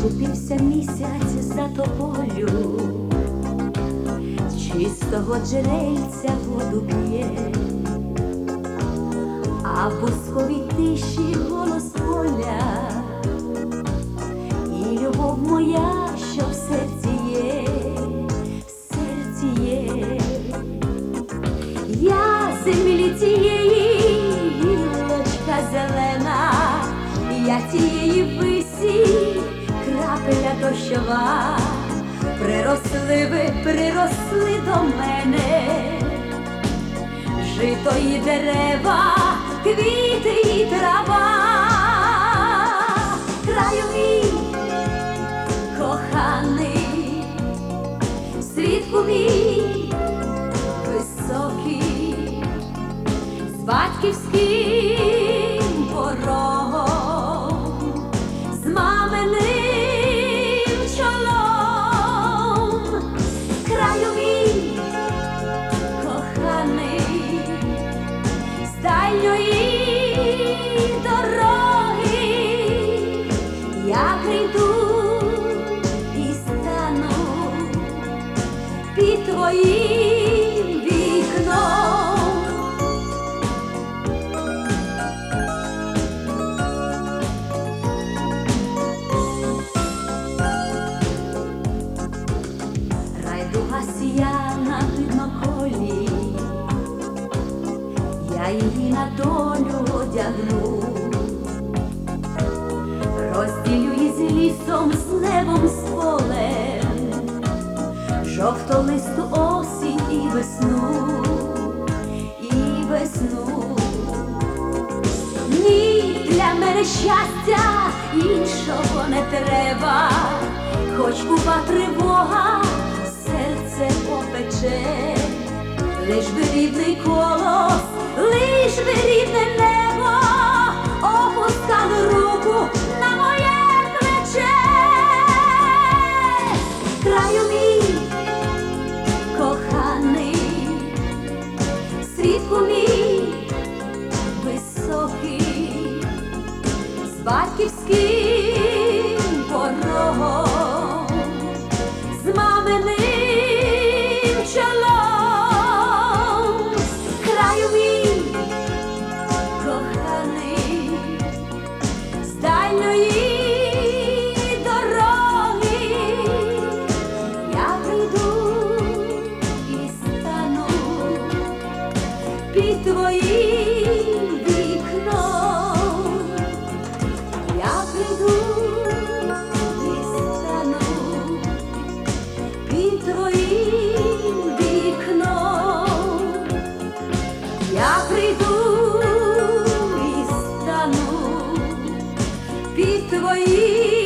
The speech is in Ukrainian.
Зачепився місяць за тополю, чистого джерельця воду п'є, а в бусковій тиші голос поля, і любов моя, що в серці є, в серці є. Я землі цієї гілочка зелена, я крапеля дощова, приросли ви, приросли до мене, жито і дерева, квіти і трава, краю мій коханий, світку мій під твоїм вікном. Райдуга сія на видноколі, я її на долю одягну, розділю лісом, з небом, з полем, жовтолисту осінь і весну, і весну. Ні, для мене щастя іншого не треба, хоч бува тривога, серце попече, лиш би рідний колос, лиш би під твоїм вікном, я прийду і стану під твоїм вікном, я прийду і стану під твоїм.